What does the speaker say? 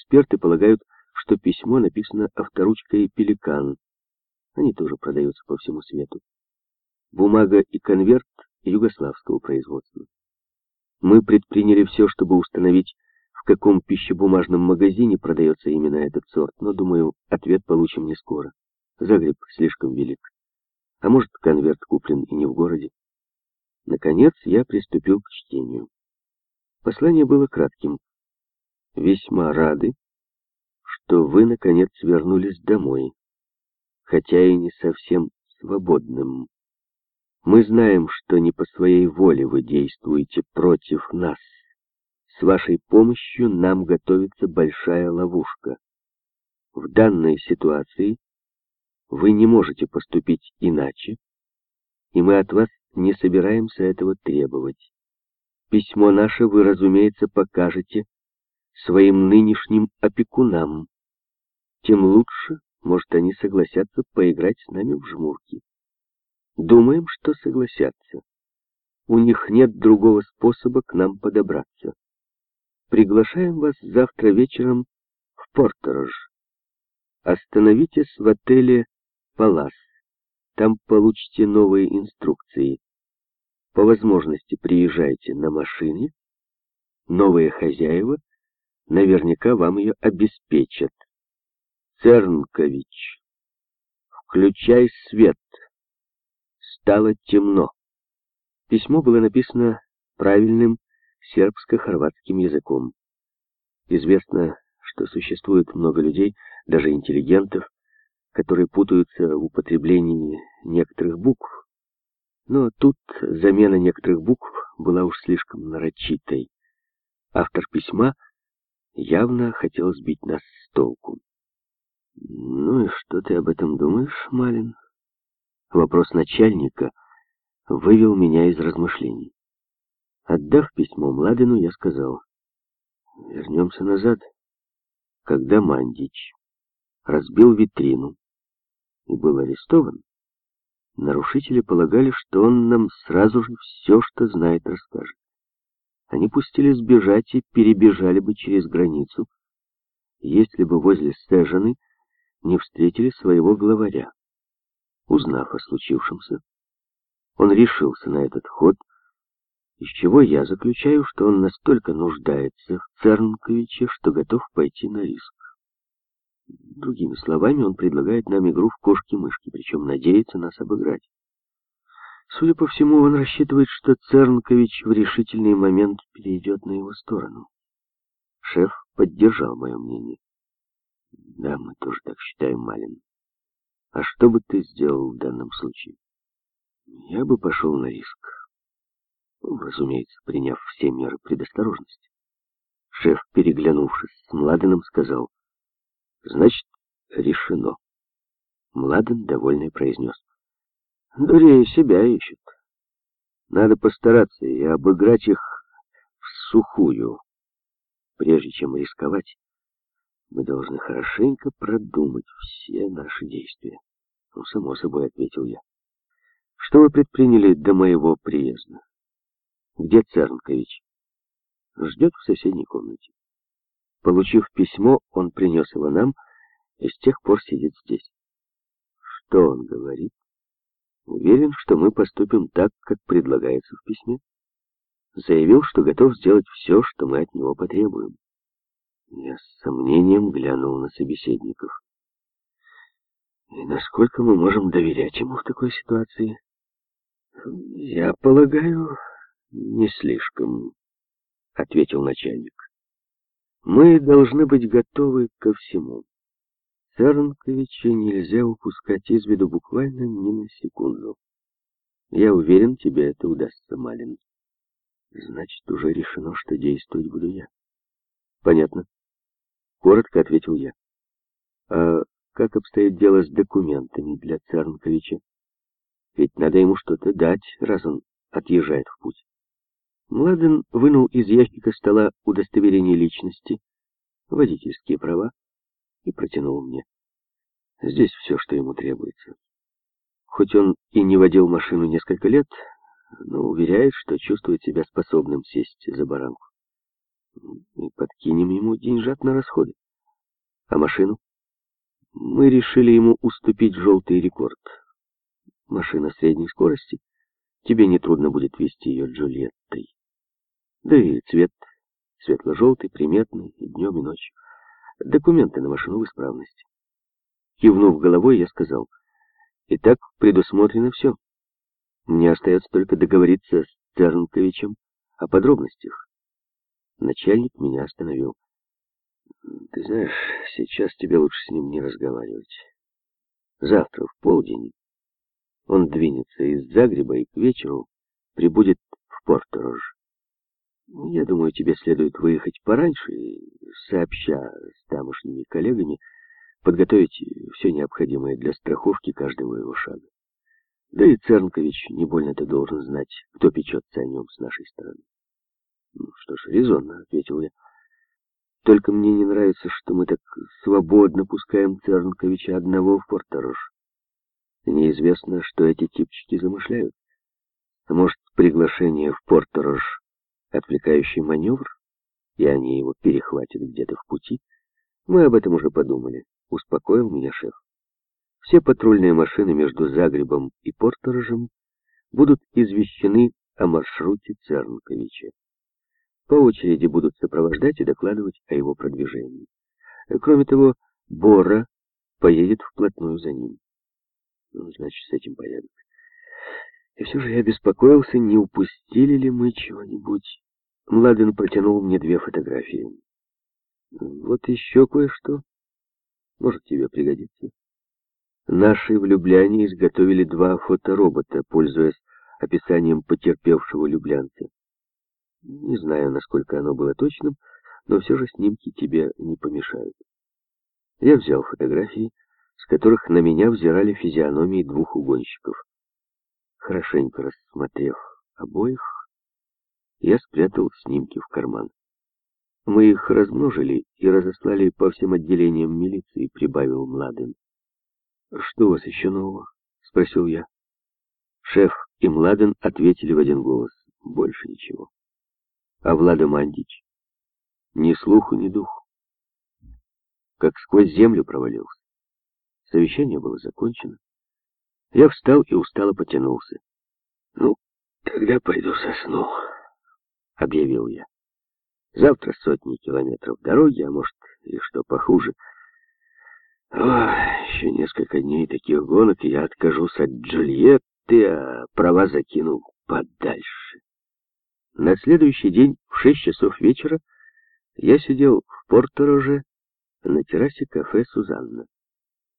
Эксперты полагают, что письмо написано авторучкой «Пеликан». Они тоже продаются по всему свету. Бумага и конверт югославского производства. Мы предприняли все, чтобы установить, в каком пищебумажном магазине продается именно этот сорт, но, думаю, ответ получим не скоро. Загреб слишком велик. А может, конверт куплен и не в городе. Наконец я приступил к чтению. Послание было кратким. «Весьма рады, что вы, наконец, вернулись домой, хотя и не совсем свободным. Мы знаем, что не по своей воле вы действуете против нас. С вашей помощью нам готовится большая ловушка. В данной ситуации вы не можете поступить иначе, и мы от вас не собираемся этого требовать. Письмо наше вы, разумеется, покажете своим нынешним опекунам. Тем лучше, может, они согласятся поиграть с нами в жмурки. Думаем, что согласятся. У них нет другого способа к нам подобраться. Приглашаем вас завтра вечером в Портерож. Остановитесь в отеле «Палас». Там получите новые инструкции. По возможности приезжайте на машине. Новые хозяева наверняка вам ее обеспечат. Цернкович, включай свет. Стало темно. Письмо было написано правильным сербско-хорватским языком. Известно, что существует много людей, даже интеллигентов, которые путаются в употреблении некоторых букв. Но тут замена некоторых букв была уж слишком нарочитой. Автор письма явно хотел сбить нас с толку. «Ну и что ты об этом думаешь, Малин?» Вопрос начальника вывел меня из размышлений. Отдав письмо Младену, я сказал, «Вернемся назад, когда Мандич разбил витрину и был арестован, нарушители полагали, что он нам сразу же все, что знает, расскажет. Они пустились бежать и перебежали бы через границу, если бы возле Сежаны не встретили своего главаря. Узнав о случившемся, он решился на этот ход, из чего я заключаю, что он настолько нуждается в Цернковиче, что готов пойти на риск. Другими словами, он предлагает нам игру в кошки-мышки, причем надеется нас обыграть. Судя по всему, он рассчитывает, что Цернкович в решительный момент перейдет на его сторону. Шеф поддержал мое мнение. Да, мы тоже так считаем, Малин. А что бы ты сделал в данном случае? Я бы пошел на риск. Ну, разумеется, приняв все меры предосторожности. Шеф, переглянувшись с Младеном, сказал, «Значит, решено». Младен, довольный, произнес, «Дурее себя ищут. Надо постараться и обыграть их в сухую. Прежде чем рисковать, мы должны хорошенько продумать все наши действия. Ну, само собой, ответил я. Что вы предприняли до моего приезда? Где Цернкович? Ждет в соседней комнате. Получив письмо, он принес его нам и с тех пор сидит здесь. Что он говорит? Уверен, что мы поступим так, как предлагается в письме. Заявил, что готов сделать все, что мы от него потребуем. Я с сомнением глянул на собеседников. И насколько мы можем доверять ему в такой ситуации? Я полагаю, не слишком, ответил начальник. Мы должны быть готовы ко всему. Цернковича нельзя упускать из виду буквально ни на секунду. Я уверен, тебе это удастся, Малин. Значит, уже решено, что действовать буду я. Понятно. Коротко ответил я. А как обстоит дело с документами для Цернковича? Ведь надо ему что-то дать, раз он отъезжает в путь. Младен вынул из ящика стола удостоверение личности, водительские права, и протянул мне. Здесь все, что ему требуется. Хоть он и не водил машину несколько лет, но уверяет, что чувствует себя способным сесть за баранку и подкинем ему деньжат на расходы. А машину? Мы решили ему уступить желтый рекорд. Машина средней скорости. Тебе нетрудно будет вести ее Джульеттой. Да и цвет светло-желтый, приметный, и днем, и ночью. Документы на машину в исправности. Кивнув головой, я сказал, «Итак, предусмотрено все. Мне остается только договориться с Цернковичем о подробностях». Начальник меня остановил. «Ты знаешь, сейчас тебе лучше с ним не разговаривать. Завтра в полдень он двинется из Загреба и к вечеру прибудет в Порторож. Я думаю, тебе следует выехать пораньше и, сообща с тамошними коллегами, подготовить все необходимое для страховки каждого его шага. Да и Цернкович не больно-то должен знать, кто печется о нем с нашей стороны. Ну, что ж, резонно, — ответил я. Только мне не нравится, что мы так свободно пускаем Цернковича одного в Порторож. Неизвестно, что эти типчики замышляют. А может, приглашение в Порторож — отвлекающий маневр, и они его перехватят где-то в пути? Мы об этом уже подумали, — успокоил меня шеф. Все патрульные машины между Загребом и Порторожем будут извещены о маршруте Цернковича. По очереди будут сопровождать и докладывать о его продвижении. Кроме того, Бора поедет вплотную за ним. Ну, значит, с этим порядок. И все же я беспокоился, не упустили ли мы чего-нибудь. Младен протянул мне две фотографии. Вот еще кое-что. Может, тебе пригодится. Наши влюбляне изготовили два фоторобота, пользуясь описанием потерпевшего люблянца. Не знаю, насколько оно было точным, но все же снимки тебе не помешают. Я взял фотографии, с которых на меня взирали физиономии двух угонщиков. Хорошенько рассмотрев обоих, я спрятал снимки в карман. Мы их размножили и разослали по всем отделениям милиции, прибавил Младен. «Что у вас еще нового?» — спросил я. Шеф и Младен ответили в один голос. Больше ничего. А Влада Мандич? Ни слуху, ни духу. Как сквозь землю провалился. Совещание было закончено. Я встал и устало потянулся. «Ну, тогда пойду сосну», — объявил я. «Завтра сотни километров дороги, а может, и что похуже. О, еще несколько дней таких гонок, и я откажусь от Джульетты, а права закину подальше». На следующий день в шесть часов вечера я сидел в Портороже на террасе кафе «Сузанна».